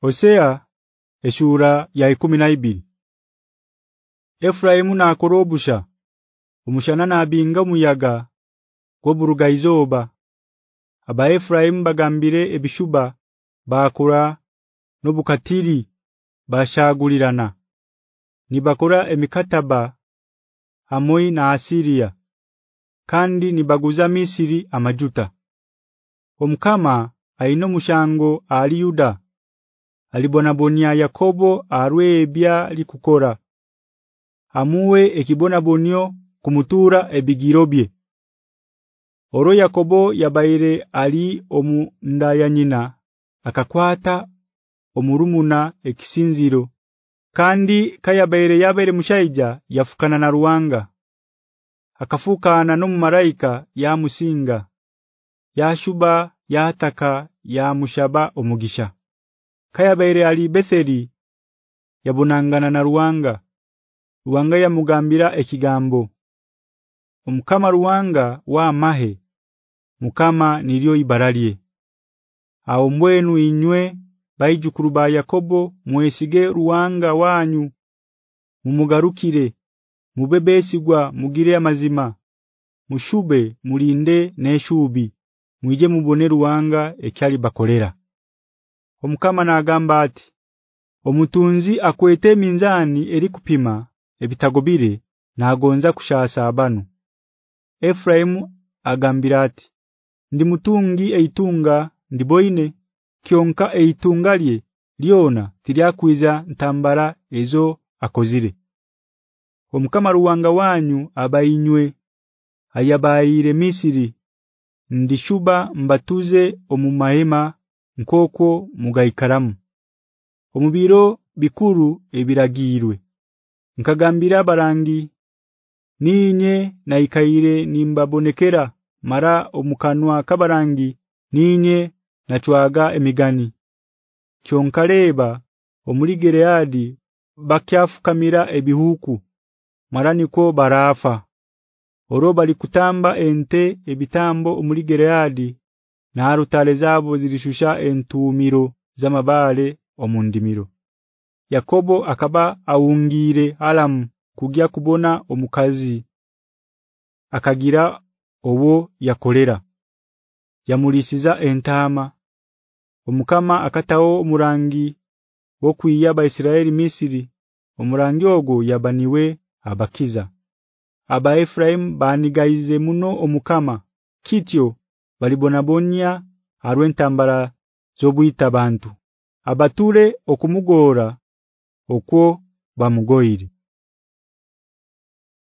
Hosea eshura ya 12 Efraimu na korobusha umushana na abinga muyaga goburuga izoba aba Efraimu bagambire ebishuba bakura nobukatiri bashagulirana. Nibakora emikataba hamoi na Asiria kandi nibaguza Misiri amajuta. Omkama aino mushango ali Yuda alibona bonia Yakobo arwebya likukora. Amuwe ekibona bonio kumutura ebigirobye Oro Yakobo yabaire ali omu ndaya nyina akakwata omurumuna ekisinziro. Kandi kayabaire yabere mushaija yafukana na ruwanga. Akafukana no mumaraika ya musinga. Yashuba yataka ya mushaba omugisha kayabaire ali Betheli yabunangana na ruwanga ruwanga ya mugambira ekigambo omukama ruwanga wa mahe mukama nilyo ibaralie aho inywe bayijukuru ba Yakobo mwesige ruwanga wanyu mumugarukire mubebesigwa mugire amazima. Mushube mulinde neshubi mwije mubone ruwanga ekyali bakolera omukama nagamba ati omutunzi akwete minzani eri kupima ebitagobire nagonza kushasa abanu Efraimu agambira ati ndi mutungi eitunga ndiboine kionka eitungalye liona tiryakwiza ntambara ezo akozire. Omukama ruwanga wanyu abayinywe ayabayire Misiri. Ndishuba mbatuze omumahema nkoko mugaikaramu omubiro bikuru ebiragirwe nkagambira barangi ninye naikaire nimbabonekera mara omukanwa kabarangi ninye nachwaga emigani. Kyonkaleba omuligereadi bakyafukamira ebihuku maraniko barafa oroba likutamba ente ebitambo omuligereadi na arutale zabo zilishusha entumiro zamabale omundimiro. Yakobo akaba aungire alam kugya kubona omukazi. Akagira owo yakolera. Yamulisiza entama. Omukama akatao omurangi wokuyaba Isiraeli Misiri. Omurangi ogo yabaniwe abakiza. Aba Ephraim banigaize muno omukama. Kityo balibonabonya arwentambara zobuyita bantu. Abature okumugora okwo bamugoyire